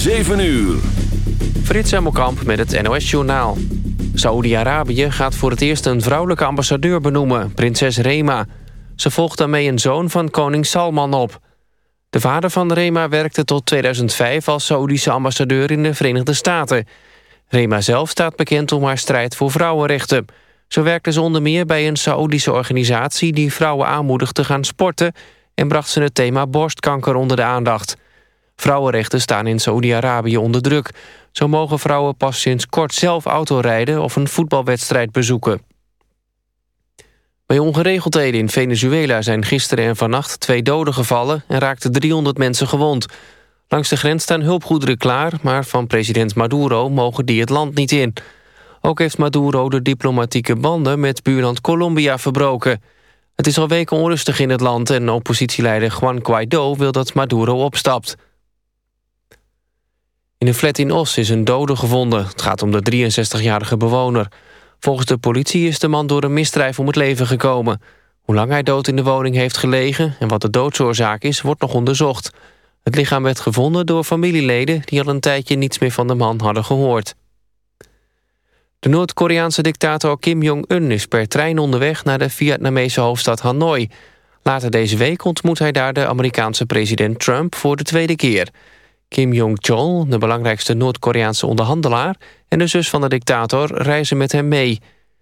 7 uur. Frits Emmelkamp met het NOS-journaal. Saoedi-Arabië gaat voor het eerst een vrouwelijke ambassadeur benoemen, prinses Rema. Ze volgt daarmee een zoon van koning Salman op. De vader van Rema werkte tot 2005 als Saoedische ambassadeur in de Verenigde Staten. Rema zelf staat bekend om haar strijd voor vrouwenrechten. Zo werkte ze onder meer bij een Saoedische organisatie... die vrouwen aanmoedigt te gaan sporten... en bracht ze het thema borstkanker onder de aandacht. Vrouwenrechten staan in Saoedi-Arabië onder druk. Zo mogen vrouwen pas sinds kort zelf autorijden... of een voetbalwedstrijd bezoeken. Bij ongeregeldheden in Venezuela zijn gisteren en vannacht... twee doden gevallen en raakten 300 mensen gewond... Langs de grens staan hulpgoederen klaar... maar van president Maduro mogen die het land niet in. Ook heeft Maduro de diplomatieke banden met buurland Colombia verbroken. Het is al weken onrustig in het land... en oppositieleider Juan Guaido wil dat Maduro opstapt. In een flat in Os is een dode gevonden. Het gaat om de 63-jarige bewoner. Volgens de politie is de man door een misdrijf om het leven gekomen. Hoe lang hij dood in de woning heeft gelegen... en wat de doodsoorzaak is, wordt nog onderzocht... Het lichaam werd gevonden door familieleden... die al een tijdje niets meer van de man hadden gehoord. De Noord-Koreaanse dictator Kim Jong-un is per trein onderweg... naar de Vietnamese hoofdstad Hanoi. Later deze week ontmoet hij daar de Amerikaanse president Trump... voor de tweede keer. Kim Jong-chol, de belangrijkste Noord-Koreaanse onderhandelaar... en de zus van de dictator reizen met hem mee...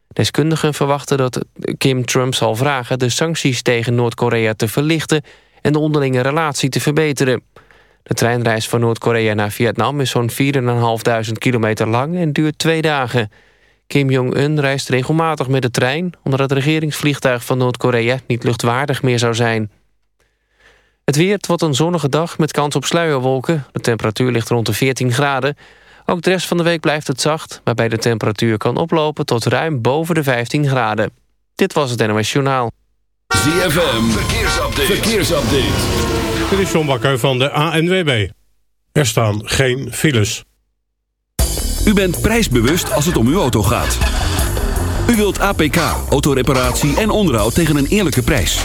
Deskundigen verwachten dat Kim Trump zal vragen de sancties tegen Noord-Korea te verlichten en de onderlinge relatie te verbeteren. De treinreis van Noord-Korea naar Vietnam is zo'n 4.500 kilometer lang en duurt twee dagen. Kim Jong-un reist regelmatig met de trein... omdat het regeringsvliegtuig van Noord-Korea niet luchtwaardig meer zou zijn. Het weer wordt een zonnige dag met kans op sluierwolken. De temperatuur ligt rond de 14 graden. Ook de rest van de week blijft het zacht... waarbij de temperatuur kan oplopen tot ruim boven de 15 graden. Dit was het NOS Journaal. ZFM, verkeersupdate. verkeersupdate. Dit is John Bakker van de ANWB. Er staan geen files. U bent prijsbewust als het om uw auto gaat. U wilt APK, autoreparatie en onderhoud tegen een eerlijke prijs.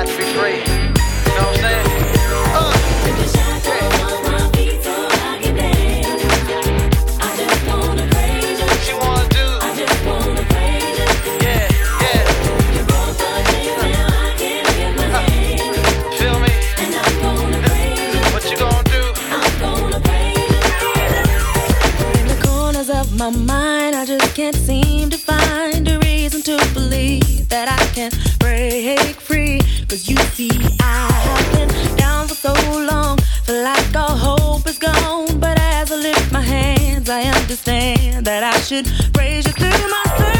not to be free. You know what I'm saying? my mind, I just can't seem to find a reason to believe that I can Cause you see, I have been down for so long, feel like all hope is gone. But as I lift my hands, I understand that I should praise you through my circumstance.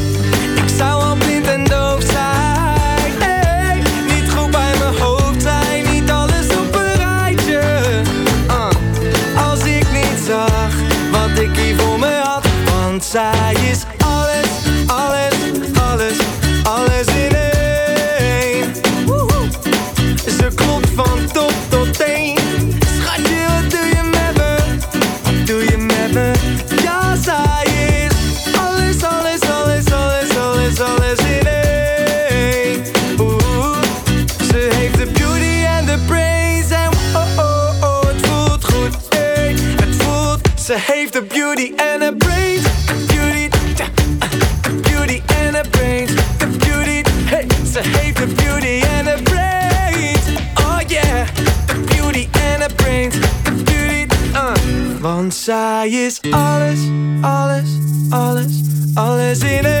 Zij is alles, alles, alles, alles in één.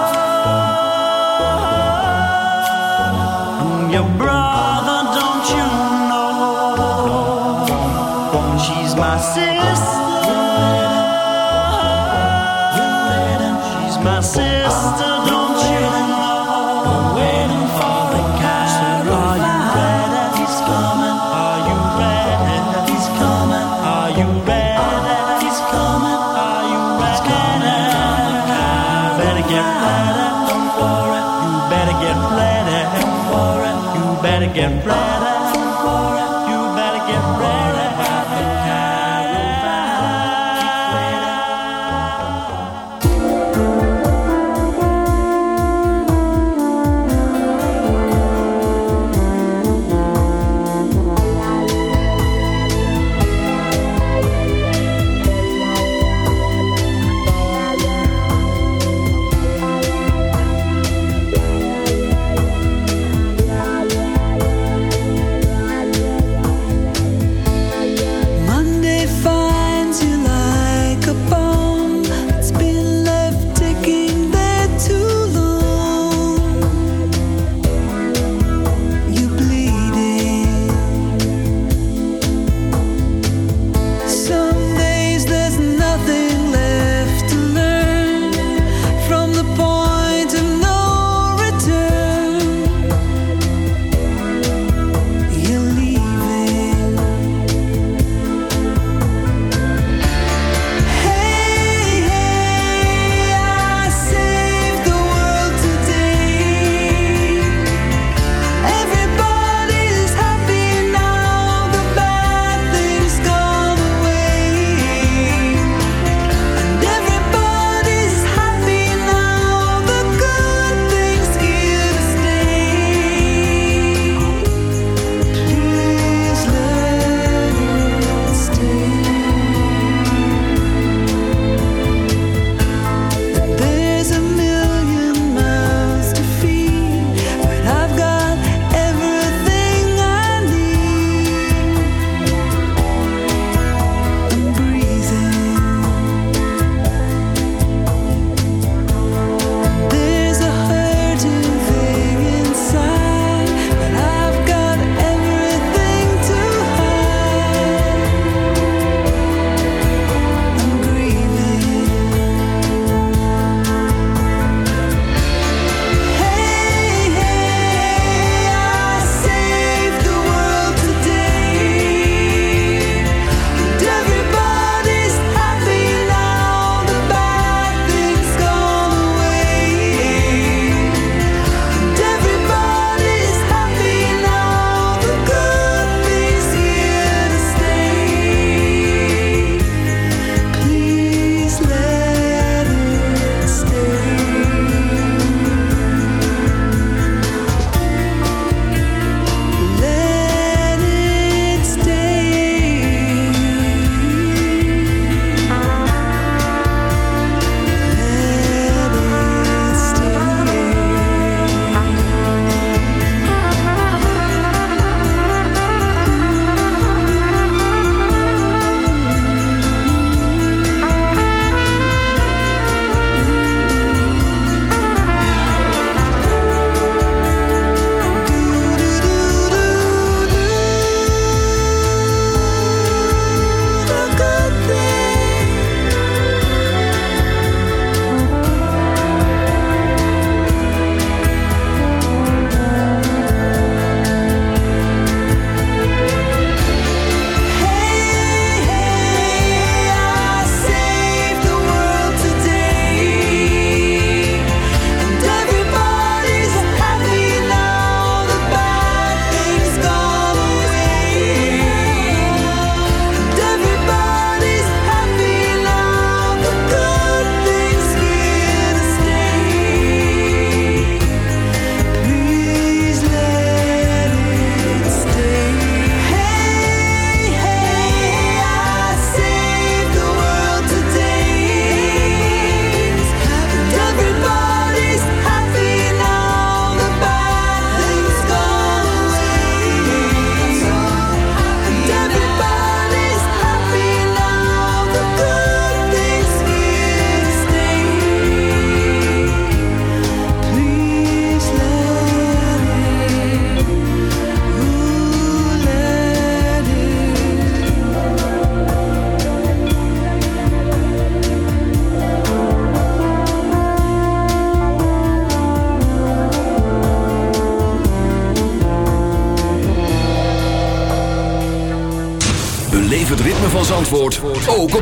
again.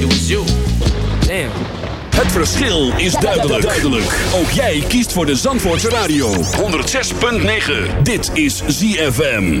it was you. Damn. Het verschil is duidelijk. duidelijk. Ook jij kiest voor de Zandvoortse Radio. 106.9. Dit is ZFM.